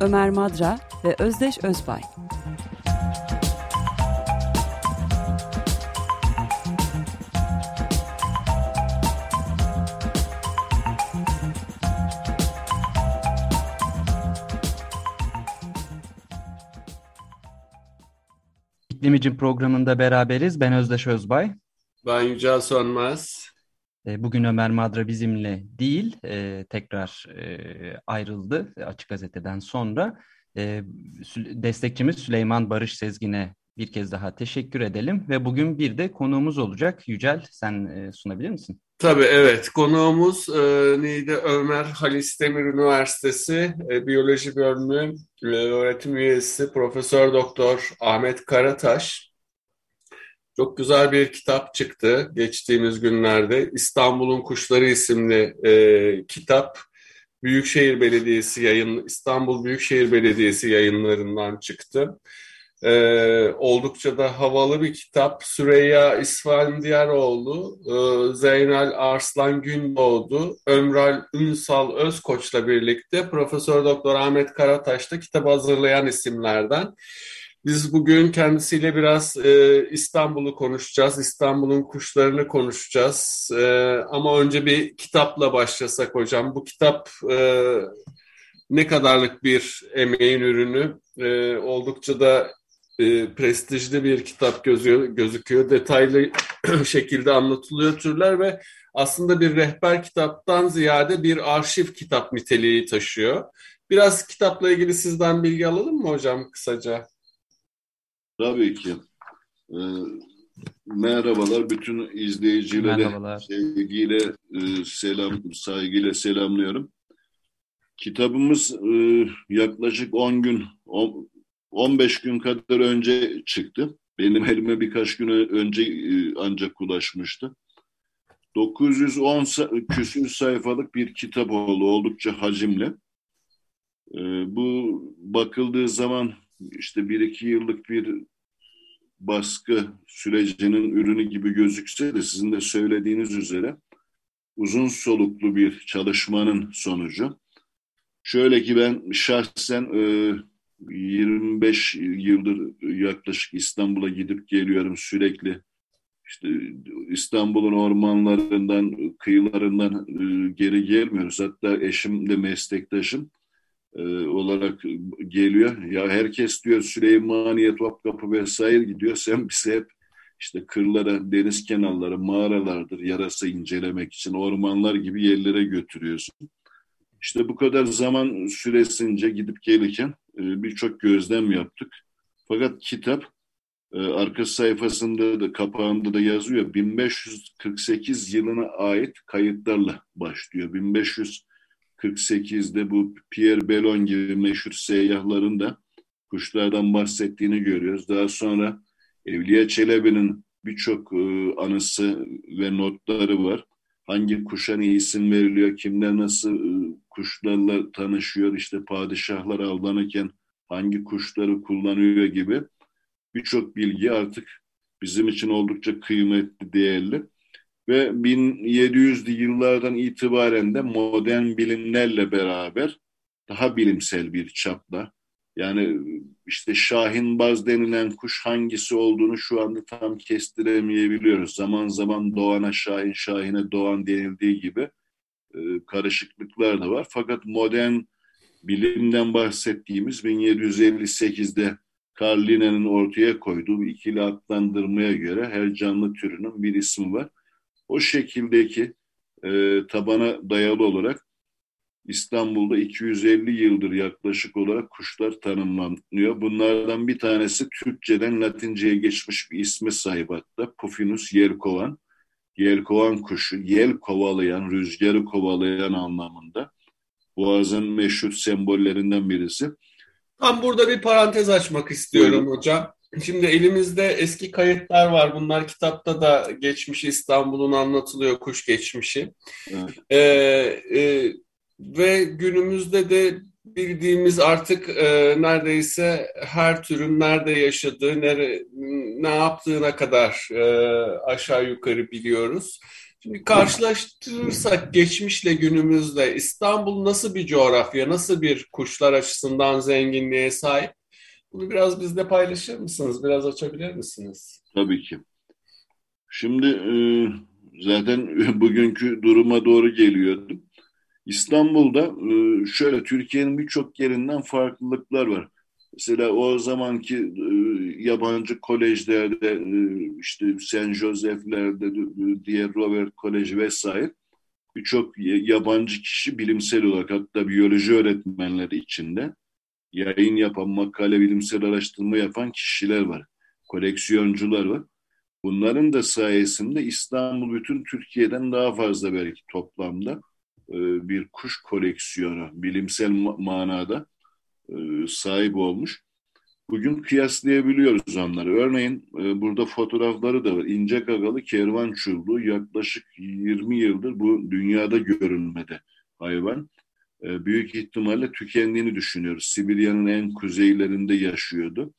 Ömer Madra ve Özdeş Özbay. İklim programında beraberiz. Ben Özdeş Özbay. Ben Yücel Sönmez. E, bugün Ömer Madra bizimle değil, e, tekrar e, ayrıldı Açık Gazete'den sonra. Destekçimiz Süleyman Barış Sezgin'e bir kez daha teşekkür edelim ve bugün bir de konuğumuz olacak. Yücel sen sunabilir misin? Tabii evet. Konuğumuz neydi? Ömer Halis Demir Üniversitesi Biyoloji Bölümü öğretim üyesi Profesör Doktor Ahmet Karataş. Çok güzel bir kitap çıktı geçtiğimiz günlerde. İstanbul'un Kuşları isimli e, kitap Büyükşehir Belediyesi yayın İstanbul Büyükşehir Belediyesi yayınlarından çıktı. Ee, oldukça da havalı bir kitap. Süreyya İsfandiyaroğlu, e, Zeynel Arslan Gündoğdu, Ömral Ünsal Özkoç'la birlikte Profesör Doktor Ahmet Karataş da kitabı hazırlayan isimlerden. Biz bugün kendisiyle biraz e, İstanbul'u konuşacağız, İstanbul'un kuşlarını konuşacağız. E, ama önce bir kitapla başlasak hocam. Bu kitap e, ne kadarlık bir emeğin ürünü? E, oldukça da e, prestijli bir kitap gözüyor, gözüküyor. Detaylı şekilde anlatılıyor türler ve aslında bir rehber kitaptan ziyade bir arşiv kitap niteliği taşıyor. Biraz kitapla ilgili sizden bilgi alalım mı hocam kısaca? Tabii ki. Ee, merhabalar bütün izleyicilere merhabalar. sevgiyle e, selam saygıyla selamlıyorum. Kitabımız e, yaklaşık 10 gün 15 gün kadar önce çıktı. Benim elime birkaç gün önce e, ancak ulaşmıştı. 910 küsür sayfalık bir kitap oldu oldukça hacimli. E, bu bakıldığı zaman işte bir iki yıllık bir baskı sürecinin ürünü gibi gözükse de sizin de söylediğiniz üzere uzun soluklu bir çalışmanın sonucu. Şöyle ki ben şahsen e, 25 yıldır yaklaşık İstanbul'a gidip geliyorum sürekli. İşte İstanbul'un ormanlarından, kıyılarından e, geri gelmiyoruz. Hatta eşim de meslektaşım e, olarak geliyor. Ya herkes diyor Süleymaniye, Topkapı vesaire gidiyor. Sen bize hep işte kırlara, deniz kenarları, mağaralardır yarası incelemek için ormanlar gibi yerlere götürüyorsun. İşte bu kadar zaman süresince gidip gelirken e, birçok gözlem yaptık. Fakat kitap e, arka sayfasında da kapağında da yazıyor 1548 yılına ait kayıtlarla başlıyor. 1548'de bu Pierre Bellon gibi meşhur seyyahların da kuşlardan bahsettiğini görüyoruz. Daha sonra Evliya Çelebi'nin birçok e, anısı ve notları var. Hangi kuşa ne isim veriliyor, kimler nasıl kuşlarla tanışıyor, işte padişahlar avlanırken hangi kuşları kullanıyor gibi birçok bilgi artık bizim için oldukça kıymetli, değerli. Ve 1700'lü yıllardan itibaren de modern bilimlerle beraber daha bilimsel bir çapla yani işte Şahinbaz denilen kuş hangisi olduğunu şu anda tam kestiremeyebiliyoruz. Zaman zaman Doğan'a Şahin, Şahin'e Doğan denildiği gibi e, karışıklıklar da var. Fakat modern bilimden bahsettiğimiz 1758'de Carl Linné'nin ortaya koyduğu ikili adlandırmaya göre her canlı türünün bir ismi var. O şekildeki e, tabana dayalı olarak İstanbul'da 250 yıldır yaklaşık olarak kuşlar tanımlanıyor. Bunlardan bir tanesi Türkçeden Latinceye geçmiş bir isme sahip hatta Puffinus yelkovan. Yelkovan kuşu, yel kovalayan, rüzgarı kovalayan anlamında. Boğaz'ın meşhur sembollerinden birisi. Tam burada bir parantez açmak istiyorum Buyurun. hocam. Şimdi elimizde eski kayıtlar var. Bunlar kitapta da geçmiş İstanbul'un anlatılıyor, kuş geçmişi. Evet. Ee, e, ve günümüzde de bildiğimiz artık e, neredeyse her türün nerede yaşadığı, nere, ne yaptığına kadar e, aşağı yukarı biliyoruz. Şimdi karşılaştırırsak geçmişle günümüzde İstanbul nasıl bir coğrafya, nasıl bir kuşlar açısından zenginliğe sahip? Bunu biraz bizle paylaşır mısınız? Biraz açabilir misiniz? Tabii ki. Şimdi e, zaten bugünkü duruma doğru geliyordum. İstanbul'da e, şöyle Türkiye'nin birçok yerinden farklılıklar var. Mesela o zamanki e, yabancı kolejlerde işte St. Joseph'lerde diğer Robert Koleji vesaire birçok yabancı kişi bilimsel olarak hatta biyoloji öğretmenleri içinde yayın yapan, makale bilimsel araştırma yapan kişiler var. Koleksiyoncular var. Bunların da sayesinde İstanbul bütün Türkiye'den daha fazla belki toplamda e, bir kuş koleksiyonu bilimsel manada e, sahip olmuş. Bugün kıyaslayabiliyoruz onları. Örneğin e, burada fotoğrafları da var. İnce gagalı kervan çubuğu yaklaşık 20 yıldır bu dünyada görülmedi hayvan. Büyük ihtimalle tükendiğini düşünüyoruz. Sibirya'nın en kuzeylerinde yaşıyordu.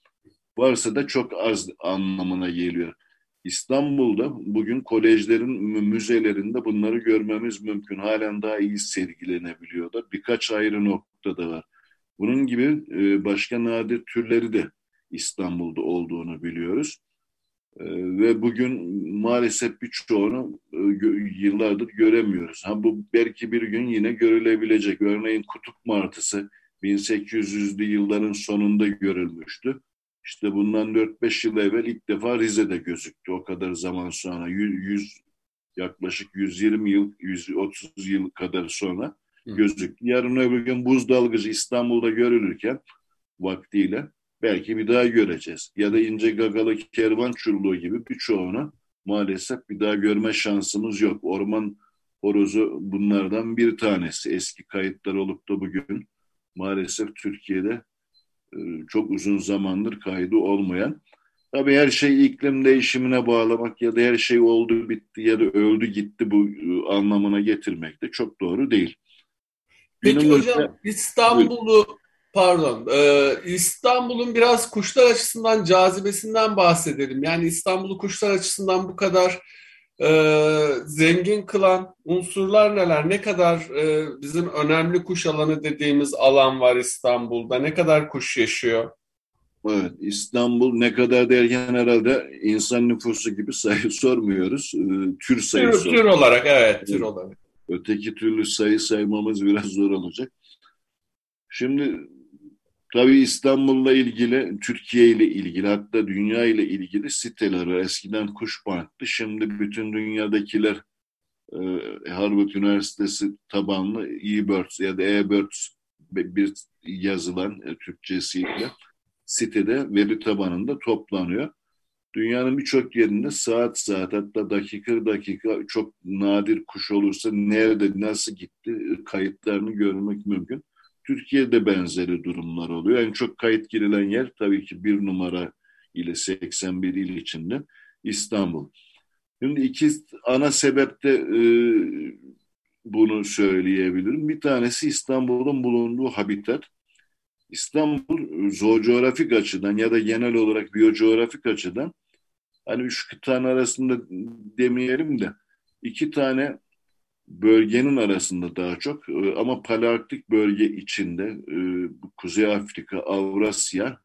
Varsa da çok az anlamına geliyor. İstanbul'da bugün kolejlerin müzelerinde bunları görmemiz mümkün. Halen daha iyi sergilenebiliyorlar. Birkaç ayrı noktada var. Bunun gibi e, başka nadir türleri de İstanbul'da olduğunu biliyoruz. E, ve bugün maalesef birçoğunu e, yıllardır göremiyoruz. Ha bu belki bir gün yine görülebilecek. Örneğin kutup martısı 1800'lü yılların sonunda görülmüştü. İşte bundan 4-5 yıl evvel ilk defa Rize'de gözüktü. O kadar zaman sonra 100, yaklaşık 120 yıl, 130 yıl kadar sonra gözüktü. Yarın öbür gün buz dalgıcı İstanbul'da görülürken vaktiyle belki bir daha göreceğiz. Ya da ince gagalı kervan çurluğu gibi birçoğunu maalesef bir daha görme şansımız yok. Orman horozu bunlardan bir tanesi. Eski kayıtlar olup da bugün maalesef Türkiye'de e, çok uzun zamandır kaydı olmayan. Tabii her şey iklim değişimine bağlamak ya da her şey oldu bitti ya da öldü gitti bu e, anlamına getirmek de çok doğru değil. Peki Günümüzde... hocam İstanbul'u pardon e, İstanbul'un biraz kuşlar açısından cazibesinden bahsedelim. Yani İstanbul'u kuşlar açısından bu kadar e, zengin kılan unsurlar neler? Ne kadar e, bizim önemli kuş alanı dediğimiz alan var İstanbul'da? Ne kadar kuş yaşıyor? Evet, İstanbul ne kadar derken herhalde insan nüfusu gibi sayı sormuyoruz. E, tür sayısı. Tür, tür olarak evet, tür olarak. Öteki türlü sayı saymamız biraz zor olacak. Şimdi Tabii İstanbul'la ilgili, Türkiye ile ilgili hatta dünya ile ilgili siteler var. Eskiden Kuşbank'tı. Şimdi bütün dünyadakiler e, Harvard Üniversitesi tabanlı eBirds ya da eBirds bir yazılan e, Türkçesiyle sitede veri tabanında toplanıyor. Dünyanın birçok yerinde saat saat hatta dakika dakika çok nadir kuş olursa nerede nasıl gitti kayıtlarını görmek mümkün. Türkiye'de benzeri durumlar oluyor. En çok kayıt girilen yer tabii ki bir numara ile 81 il içinde İstanbul. Şimdi iki ana sebepte e, bunu söyleyebilirim. Bir tanesi İstanbul'un bulunduğu habitat. İstanbul zoocoğrafik açıdan ya da genel olarak biyocoğrafik açıdan hani üç kıtanın arasında demeyelim de iki tane bölgenin arasında daha çok e, ama palearktik bölge içinde e, Kuzey Afrika, Avrasya,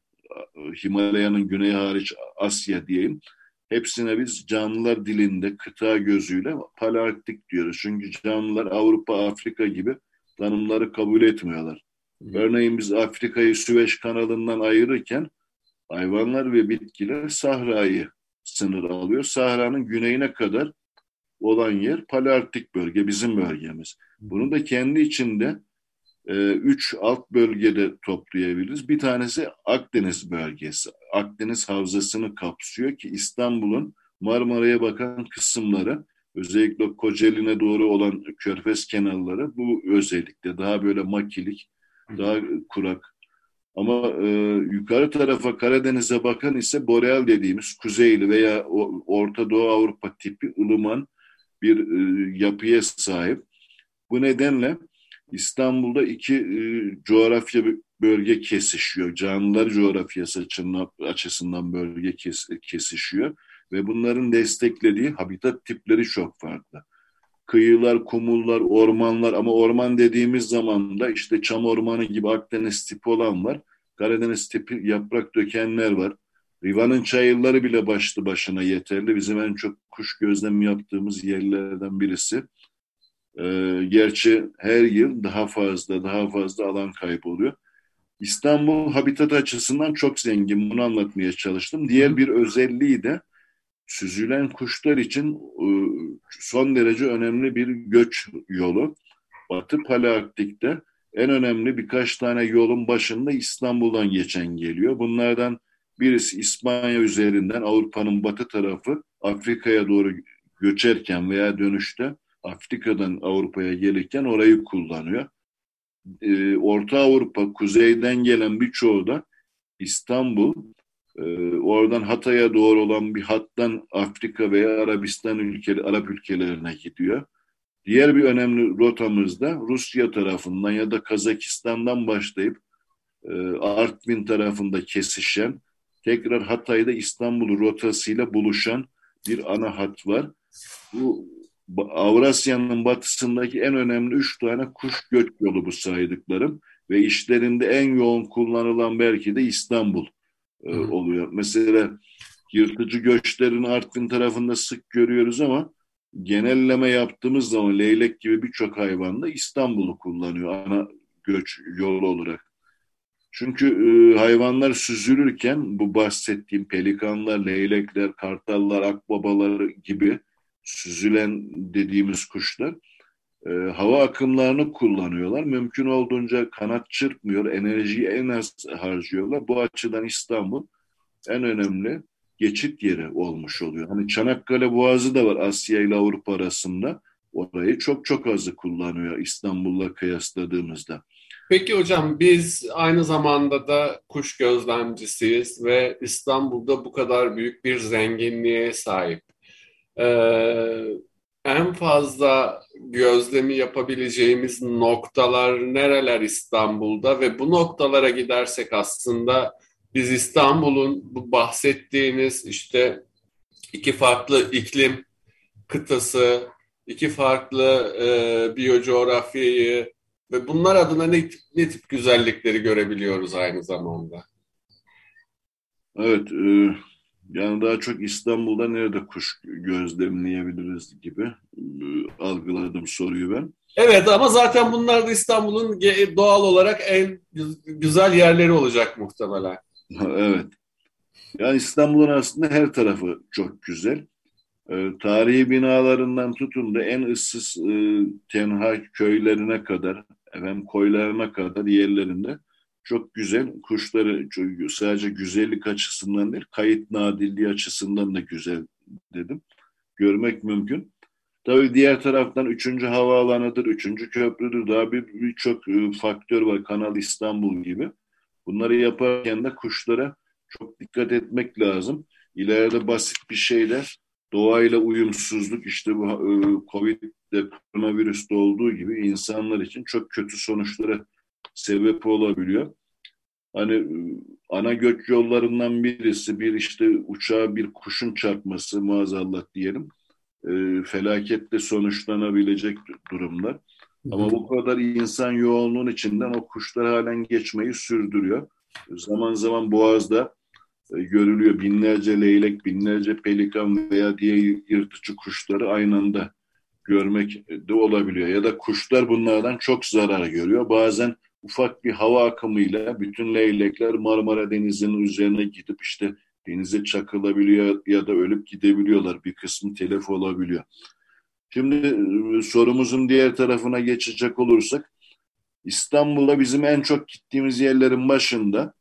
e, Himalaya'nın güney hariç Asya diyeyim. Hepsine biz canlılar dilinde kıta gözüyle palearktik diyoruz. Çünkü canlılar Avrupa, Afrika gibi tanımları kabul etmiyorlar. Hı. Örneğin biz Afrika'yı Süveyş kanalından ayırırken hayvanlar ve bitkiler Sahra'yı sınır alıyor. Sahra'nın güneyine kadar olan yer palearktik bölge, bizim bölgemiz. Bunu da kendi içinde e, üç alt bölgede toplayabiliriz. Bir tanesi Akdeniz bölgesi. Akdeniz havzasını kapsıyor ki İstanbul'un Marmara'ya bakan kısımları özellikle Kocaeli'ne doğru olan körfez kenarları bu özellikle daha böyle makilik, daha kurak Ama e, yukarı tarafa Karadeniz'e bakan ise boreal dediğimiz kuzeyli veya Orta Doğu Avrupa tipi ılıman bir e, yapıya sahip. Bu nedenle İstanbul'da iki e, coğrafya bölge kesişiyor. Canlılar coğrafyası açısından, açısından bölge kes, kesişiyor ve bunların desteklediği habitat tipleri çok farklı. Kıyılar, kumullar, ormanlar ama orman dediğimiz zaman da işte çam ormanı gibi Akdeniz tipi olan var. Karadeniz tipi yaprak dökenler var. Riva'nın çayırları bile başlı başına yeterli. Bizim en çok kuş gözlemi yaptığımız yerlerden birisi. Ee, gerçi her yıl daha fazla daha fazla alan kayboluyor. İstanbul habitat açısından çok zengin. Bunu anlatmaya çalıştım. Diğer bir özelliği de süzülen kuşlar için e, son derece önemli bir göç yolu. Batı Palearktik'te en önemli birkaç tane yolun başında İstanbul'dan geçen geliyor. Bunlardan birisi İspanya üzerinden Avrupa'nın batı tarafı Afrika'ya doğru göçerken veya dönüşte Afrika'dan Avrupa'ya gelirken orayı kullanıyor. Ee, Orta Avrupa kuzeyden gelen birçoğu da İstanbul, e, oradan Hatay'a doğru olan bir hattan Afrika veya Arabistan ülkeleri, Arap ülkelerine gidiyor. Diğer bir önemli rotamız da Rusya tarafından ya da Kazakistan'dan başlayıp e, Artvin tarafında kesişen, tekrar Hatay'da İstanbul rotasıyla buluşan bir ana hat var. Bu Avrasya'nın batısındaki en önemli üç tane kuş göç yolu bu saydıklarım ve işlerinde en yoğun kullanılan belki de İstanbul e, oluyor. Mesela yırtıcı göçlerin Artvin tarafında sık görüyoruz ama genelleme yaptığımız zaman leylek gibi birçok hayvan da İstanbul'u kullanıyor ana göç yolu olarak. Çünkü e, hayvanlar süzülürken bu bahsettiğim pelikanlar, leylekler, kartallar, akbabalar gibi süzülen dediğimiz kuşlar e, hava akımlarını kullanıyorlar. Mümkün olduğunca kanat çırpmıyor, enerjiyi en az harcıyorlar. Bu açıdan İstanbul en önemli geçit yeri olmuş oluyor. Hani Çanakkale Boğazı da var Asya ile Avrupa arasında. Orayı çok çok azı kullanıyor İstanbul'la kıyasladığımızda. Peki hocam biz aynı zamanda da kuş gözlemcisiyiz ve İstanbul'da bu kadar büyük bir zenginliğe sahip. Ee, en fazla gözlemi yapabileceğimiz noktalar nereler İstanbul'da ve bu noktalara gidersek aslında biz İstanbul'un bu bahsettiğiniz işte iki farklı iklim kıtası, iki farklı e, biyocoğrafyayı ve bunlar adına ne, ne tip güzellikleri görebiliyoruz aynı zamanda? Evet, e, yani daha çok İstanbul'da nerede kuş gözlemleyebiliriz gibi e, algıladım soruyu ben. Evet ama zaten bunlar da İstanbul'un doğal olarak en güzel yerleri olacak muhtemelen. evet. Yani İstanbul'un aslında her tarafı çok güzel. E, tarihi binalarından tutun da en ıssız e, tenha köylerine kadar, efendim koylarına kadar yerlerinde çok güzel. Kuşları çok, sadece güzellik açısından değil, kayıt nadirliği açısından da güzel dedim. Görmek mümkün. Tabii diğer taraftan üçüncü havaalanıdır, üçüncü köprüdür. Daha birçok bir, bir faktör var. Kanal İstanbul gibi. Bunları yaparken de kuşlara çok dikkat etmek lazım. İleride basit bir şeyler doğayla uyumsuzluk işte bu e, Covid'de koronavirüste olduğu gibi insanlar için çok kötü sonuçlara sebep olabiliyor. Hani e, ana göç yollarından birisi bir işte uçağa bir kuşun çarpması maazallah diyelim e, felaketle sonuçlanabilecek durumlar. Ama bu kadar insan yoğunluğun içinden o kuşlar halen geçmeyi sürdürüyor. Zaman zaman Boğaz'da görülüyor binlerce leylek, binlerce pelikan veya diye yırtıcı kuşları aynı anda görmek de olabiliyor. Ya da kuşlar bunlardan çok zarar görüyor. Bazen ufak bir hava akımıyla bütün leylekler Marmara Denizi'nin üzerine gidip işte denize çakılabiliyor ya da ölüp gidebiliyorlar. Bir kısmı telef olabiliyor. Şimdi e, sorumuzun diğer tarafına geçecek olursak İstanbul'da bizim en çok gittiğimiz yerlerin başında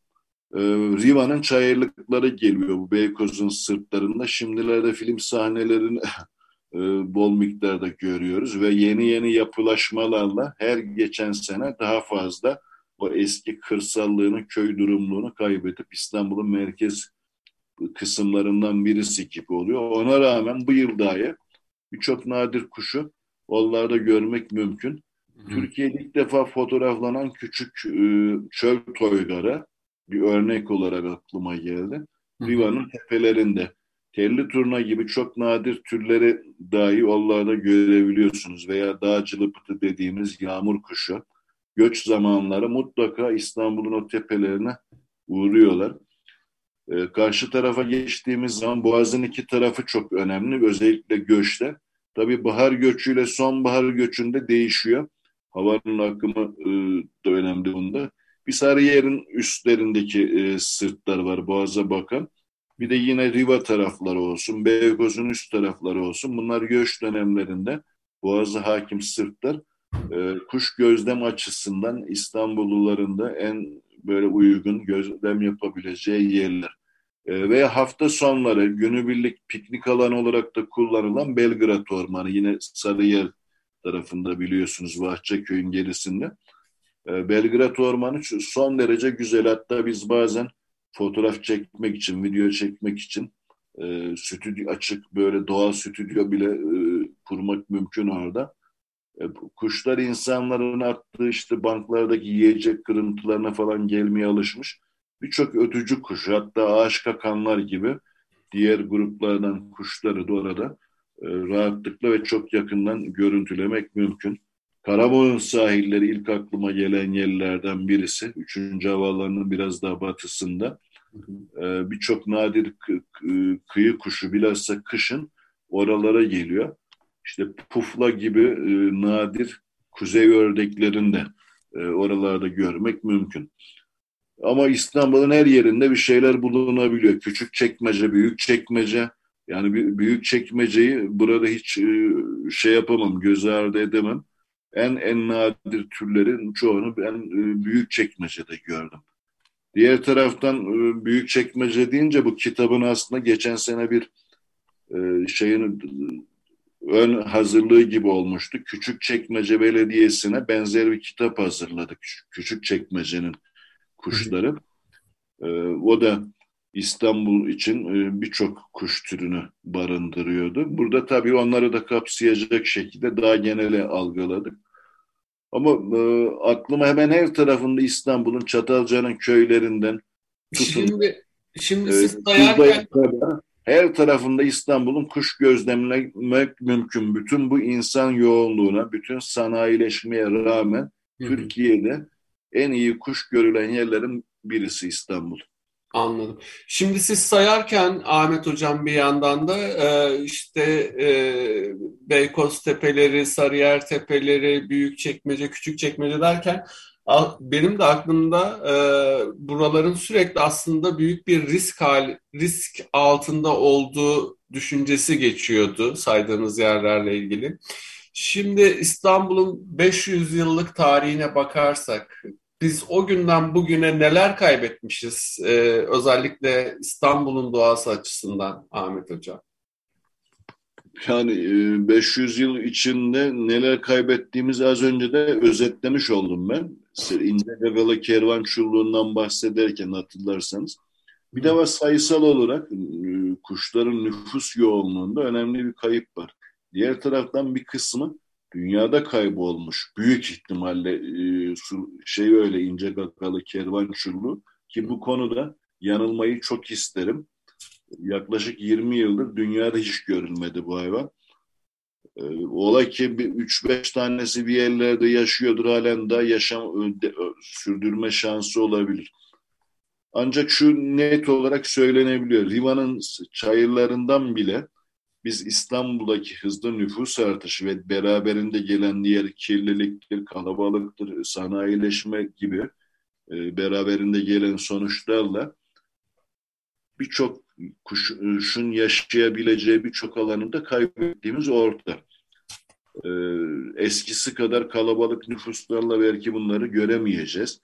e, Riva'nın çayırlıkları geliyor bu Beykoz'un sırtlarında. Şimdilerde film sahnelerini e, bol miktarda görüyoruz ve yeni yeni yapılaşmalarla her geçen sene daha fazla o eski kırsallığını, köy durumluğunu kaybedip İstanbul'un merkez kısımlarından birisi gibi oluyor. Ona rağmen bu yıl dahi birçok nadir kuşu onlarda görmek mümkün. Hı. Türkiye'de ilk defa fotoğraflanan küçük e, çöl toygarı bir örnek olarak aklıma geldi. Riva'nın tepelerinde. Telli turna gibi çok nadir türleri dahi onlarda görebiliyorsunuz veya dağ cılıpıtı dediğimiz yağmur kuşu. Göç zamanları mutlaka İstanbul'un o tepelerine uğruyorlar. Ee, karşı tarafa geçtiğimiz zaman Boğaz'ın iki tarafı çok önemli. Özellikle göçte. Tabii bahar göçüyle sonbahar göçünde değişiyor. Havanın akımı e, da önemli bunda. Bir Sarıyer'in üstlerindeki e, sırtlar var Boğaz'a bakan. Bir de yine Riva tarafları olsun, Beykoz'un üst tarafları olsun. Bunlar göç dönemlerinde Boğaz'a hakim sırtlar. E, kuş gözlem açısından İstanbulluların da en böyle uygun gözlem yapabileceği yerler. E, ve hafta sonları günübirlik piknik alanı olarak da kullanılan Belgrad Ormanı yine Sarıyer tarafında biliyorsunuz Bahçeköy'ün gerisinde. E, Belgrad Ormanı son derece güzel. Hatta biz bazen fotoğraf çekmek için, video çekmek için e, stüdyo açık böyle doğal stüdyo bile e, kurmak mümkün orada. E, kuşlar insanların attığı işte banklardaki yiyecek kırıntılarına falan gelmeye alışmış. Birçok ötücü kuş hatta ağaç kakanlar gibi diğer gruplardan kuşları da orada e, rahatlıkla ve çok yakından görüntülemek mümkün. Karaburun sahilleri ilk aklıma gelen yerlerden birisi. Üçüncü havalarının biraz daha batısında. Ee, Birçok nadir kıyı kuşu bilhassa kışın oralara geliyor. İşte pufla gibi e, nadir kuzey ördeklerini de e, oralarda görmek mümkün. Ama İstanbul'un her yerinde bir şeyler bulunabiliyor. Küçük çekmece, büyük çekmece. Yani büyük çekmeceyi burada hiç e, şey yapamam, göz ardı edemem en en nadir türlerin çoğunu ben e, büyük çekmecede gördüm. Diğer taraftan e, büyük çekmece deyince bu kitabın aslında geçen sene bir e, şeyin ön hazırlığı gibi olmuştu. Küçük Çekmece Belediyesi'ne benzer bir kitap hazırladık. Küçük Çekmece'nin kuşları. O da İstanbul için birçok kuş türünü barındırıyordu. Burada tabii onları da kapsayacak şekilde daha genele algıladık. Ama e, aklıma hemen her tarafında İstanbul'un Çatalca'nın köylerinden tutun. Şimdi, şimdi e, siz sayarken... her tarafında İstanbul'un kuş gözlemlemek mümkün. Bütün bu insan yoğunluğuna, bütün sanayileşmeye rağmen Hı-hı. Türkiye'de en iyi kuş görülen yerlerin birisi İstanbul. Anladım. Şimdi siz sayarken Ahmet Hocam bir yandan da e, işte e, Beykoz Tepeleri, Sarıyer Tepeleri, Büyükçekmece, Küçükçekmece derken benim de aklımda e, buraların sürekli aslında büyük bir risk hal, risk altında olduğu düşüncesi geçiyordu saydığınız yerlerle ilgili. Şimdi İstanbul'un 500 yıllık tarihine bakarsak biz o günden bugüne neler kaybetmişiz ee, özellikle İstanbul'un doğası açısından Ahmet Hocam? Yani 500 e, yıl içinde neler kaybettiğimizi az önce de özetlemiş oldum ben. İncegalı kervançulluğundan bahsederken hatırlarsanız. Bir de var sayısal olarak e, kuşların nüfus yoğunluğunda önemli bir kayıp var. Diğer taraftan bir kısmı dünyada kaybolmuş. Büyük ihtimalle e, şey öyle ince gagalı kervan çullu ki bu konuda yanılmayı çok isterim. Yaklaşık 20 yıldır dünyada hiç görülmedi bu hayvan. E, ola ki 3-5 tanesi bir yerlerde yaşıyordur halen daha yaşam sürdürme şansı olabilir. Ancak şu net olarak söylenebiliyor. Riva'nın çayırlarından bile biz İstanbul'daki hızlı nüfus artışı ve beraberinde gelen diğer kirliliktir, kalabalıktır, sanayileşme gibi e, beraberinde gelen sonuçlarla birçok kuşun yaşayabileceği birçok alanı da kaybettiğimiz ortada. E, eskisi kadar kalabalık nüfuslarla belki bunları göremeyeceğiz.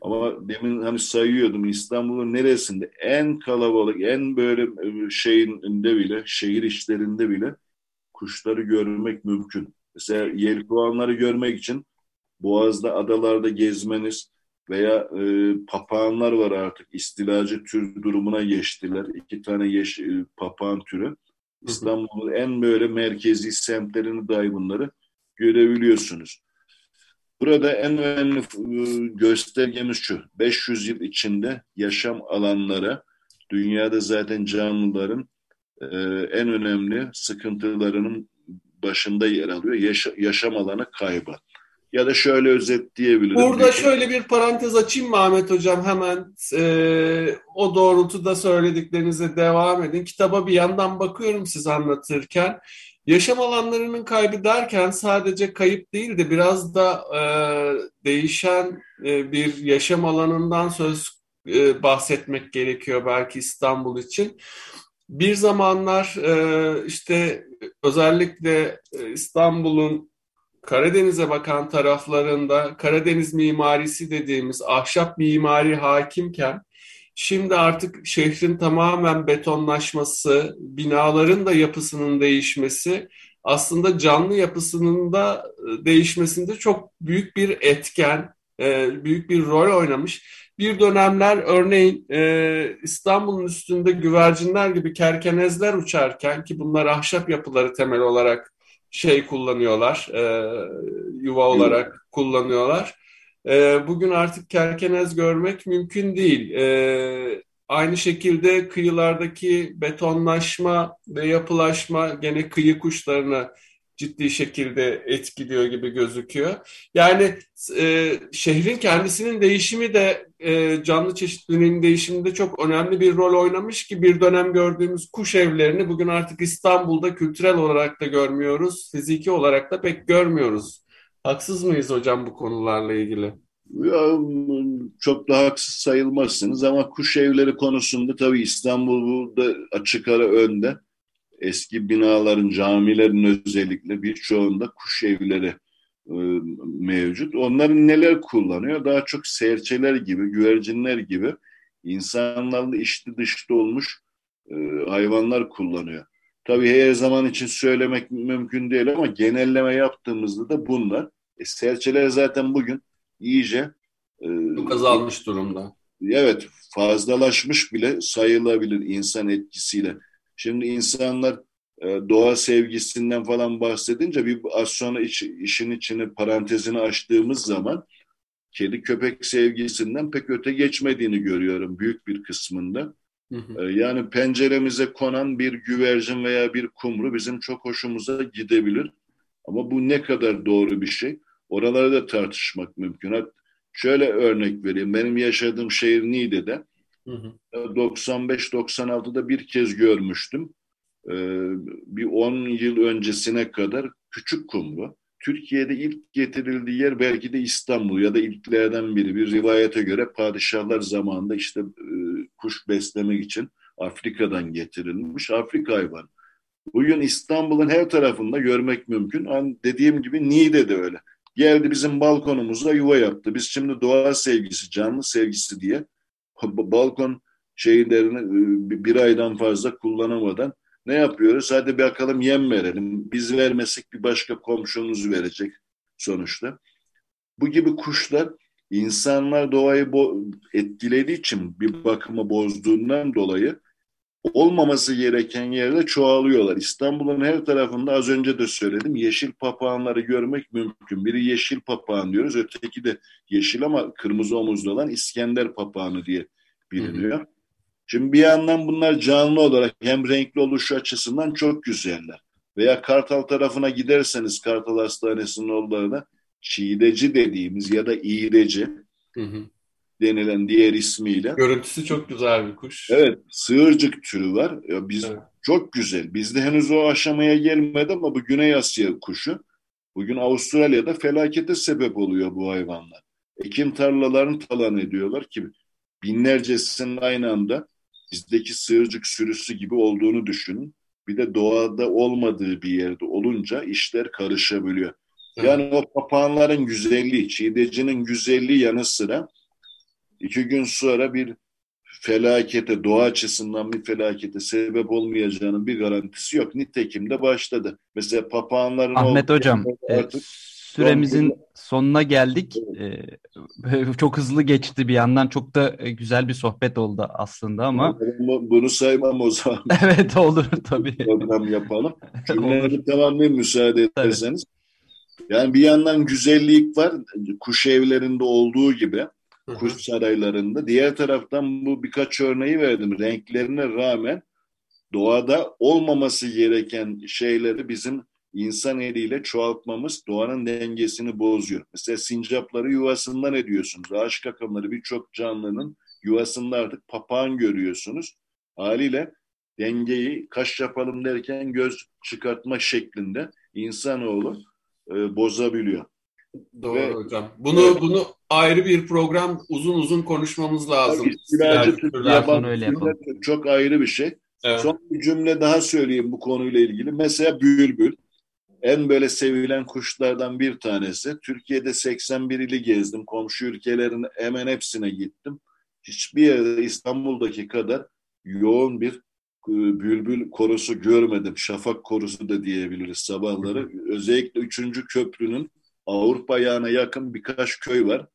Ama demin hani sayıyordum İstanbul'un neresinde en kalabalık, en böyle e, şeyinde bile, şehir içlerinde bile kuşları görmek mümkün. Mesela yelkovanları görmek için Boğaz'da, adalarda gezmeniz, veya e, papağanlar var artık istilacı tür durumuna geçtiler. İki tane yeş, e, papağan türü. İstanbul'un en böyle merkezi semtlerini dahi bunları görebiliyorsunuz. Burada en önemli e, göstergemiz şu. 500 yıl içinde yaşam alanları dünyada zaten canlıların e, en önemli sıkıntılarının başında yer alıyor. Yaşa, yaşam alanı kaybı. Ya da şöyle özetleyebilirim. Burada şöyle bir parantez açayım mı Ahmet Hocam? Hemen e, o doğrultuda söylediklerinize devam edin. Kitaba bir yandan bakıyorum siz anlatırken. Yaşam alanlarının kaybı derken sadece kayıp değil de biraz da e, değişen e, bir yaşam alanından söz e, bahsetmek gerekiyor belki İstanbul için. Bir zamanlar e, işte özellikle e, İstanbul'un Karadeniz'e bakan taraflarında Karadeniz mimarisi dediğimiz ahşap mimari hakimken şimdi artık şehrin tamamen betonlaşması, binaların da yapısının değişmesi aslında canlı yapısının da e, değişmesinde çok büyük bir etken, e, büyük bir rol oynamış. Bir dönemler örneğin e, İstanbul'un üstünde güvercinler gibi kerkenezler uçarken ki bunlar ahşap yapıları temel olarak şey kullanıyorlar, yuva olarak kullanıyorlar. E, bugün artık kerkenez görmek mümkün değil. E, aynı şekilde kıyılardaki betonlaşma ve yapılaşma gene kıyı kuşlarını ciddi şekilde etkiliyor gibi gözüküyor. Yani e, şehrin kendisinin değişimi de e, canlı çeşitliliğinin değişiminde çok önemli bir rol oynamış ki bir dönem gördüğümüz kuş evlerini bugün artık İstanbul'da kültürel olarak da görmüyoruz, fiziki olarak da pek görmüyoruz. Haksız mıyız hocam bu konularla ilgili? Ya, çok da haksız sayılmazsınız ama kuş evleri konusunda tabii İstanbul'da açık ara önde eski binaların, camilerin özellikle birçoğunda kuş evleri e, mevcut. Onların neler kullanıyor? Daha çok serçeler gibi, güvercinler gibi insanlarla içli dışlı olmuş e, hayvanlar kullanıyor. Tabii her zaman için söylemek mümkün değil ama genelleme yaptığımızda da bunlar. E, serçeler zaten bugün iyice e, çok azalmış durumda. Evet, fazlalaşmış bile sayılabilir insan etkisiyle. Şimdi insanlar e, doğa sevgisinden falan bahsedince bir az sonra iş, işin içini parantezini açtığımız zaman kedi köpek sevgisinden pek öte geçmediğini görüyorum büyük bir kısmında. Hı hı. E, yani penceremize konan bir güvercin veya bir kumru bizim çok hoşumuza gidebilir. Ama bu ne kadar doğru bir şey? Oraları da tartışmak mümkün. Şöyle örnek vereyim. Benim yaşadığım şehir Niğde'de 95-96'da bir kez görmüştüm. Ee, bir 10 yıl öncesine kadar küçük kumru. Türkiye'de ilk getirildiği yer belki de İstanbul ya da ilklerden biri. Bir rivayete göre padişahlar zamanında işte e, kuş beslemek için Afrika'dan getirilmiş Afrika hayvanı. Bugün İstanbul'un her tarafında görmek mümkün. Hani dediğim gibi Niğde de öyle. Geldi bizim balkonumuza yuva yaptı. Biz şimdi doğa sevgisi, canlı sevgisi diye balkon şeylerini e, bir aydan fazla kullanamadan ne yapıyoruz? Hadi bakalım yem verelim. Biz vermesek bir başka komşumuz verecek sonuçta. Bu gibi kuşlar insanlar doğayı etkilediği için bir bakıma bozduğundan dolayı olmaması gereken yerde çoğalıyorlar. İstanbul'un her tarafında az önce de söyledim yeşil papağanları görmek mümkün. Biri yeşil papağan diyoruz öteki de yeşil ama kırmızı omuzlu olan İskender papağanı diye biliniyor. Hı hı. Şimdi bir yandan bunlar canlı olarak hem renkli oluşu açısından çok güzeller. Veya Kartal tarafına giderseniz Kartal Hastanesi'nin oğullarına çiğdeci dediğimiz ya da iğdeci hı hı. denilen diğer ismiyle. Görüntüsü çok güzel bir kuş. Evet, sığırcık türü var. Ya biz evet. çok güzel. Bizde henüz o aşamaya gelmedi ama bu Güney Asya kuşu bugün Avustralya'da felakete sebep oluyor bu hayvanlar. Ekim tarlalarını talan ediyorlar ki binlercesinin aynı anda bizdeki sığırcık sürüsü gibi olduğunu düşünün. Bir de doğada olmadığı bir yerde olunca işler karışabiliyor. Yani o papağanların güzelliği, çiğdecinin güzelliği yanı sıra iki gün sonra bir felakete, doğa açısından bir felakete sebep olmayacağının bir garantisi yok. Nitekim de başladı. Mesela papağanların... Ahmet Hocam, e, artık... süremizin sonuna geldik. Ee, çok hızlı geçti bir yandan. Çok da e, güzel bir sohbet oldu aslında ama. Bunu saymam o zaman. evet olur tabii. Program yapalım. Cümleleri tamamlayayım müsaade ederseniz. Yani bir yandan güzellik var. Kuş evlerinde olduğu gibi. Kuş saraylarında. Diğer taraftan bu birkaç örneği verdim. Renklerine rağmen doğada olmaması gereken şeyleri bizim insan eliyle çoğaltmamız doğanın dengesini bozuyor. Mesela sincapları yuvasından ediyorsunuz. Ağaç kakımları birçok canlının yuvasında artık papağan görüyorsunuz. Haliyle dengeyi kaş yapalım derken göz çıkartma şeklinde insanoğlu e, bozabiliyor. Doğru Ve, hocam. Bunu evet. bunu ayrı bir program uzun uzun konuşmamız lazım. Öyle yapalım. Çok ayrı bir şey. Evet. Son bir cümle daha söyleyeyim bu konuyla ilgili. Mesela bülbül en böyle sevilen kuşlardan bir tanesi. Türkiye'de 81 ili gezdim. Komşu ülkelerin hemen hepsine gittim. Hiçbir yerde İstanbul'daki kadar yoğun bir bülbül korusu görmedim. Şafak korusu da diyebiliriz sabahları. Özellikle 3. köprünün Avrupa yağına yakın birkaç köy var.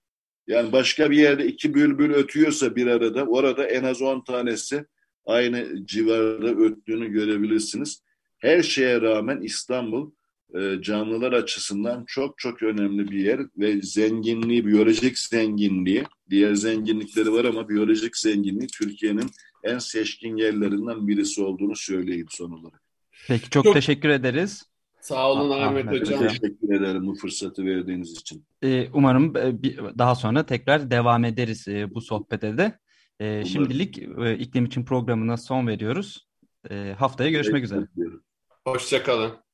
Yani başka bir yerde iki bülbül ötüyorsa bir arada orada en az 10 tanesi aynı civarda öttüğünü görebilirsiniz. Her şeye rağmen İstanbul e, canlılar açısından çok çok önemli bir yer ve zenginliği, biyolojik zenginliği, diğer zenginlikleri var ama biyolojik zenginliği Türkiye'nin en seçkin yerlerinden birisi olduğunu söyleyeyim son olarak. Peki çok, çok teşekkür ederiz. Sağ olun Ahmet, Ahmet Hocam. Teşekkür ederim bu fırsatı verdiğiniz için. Ee, umarım e, daha sonra tekrar devam ederiz e, bu sohbete de. Şimdilik iklim için programına son veriyoruz. Haftaya görüşmek üzere. Hoşçakalın.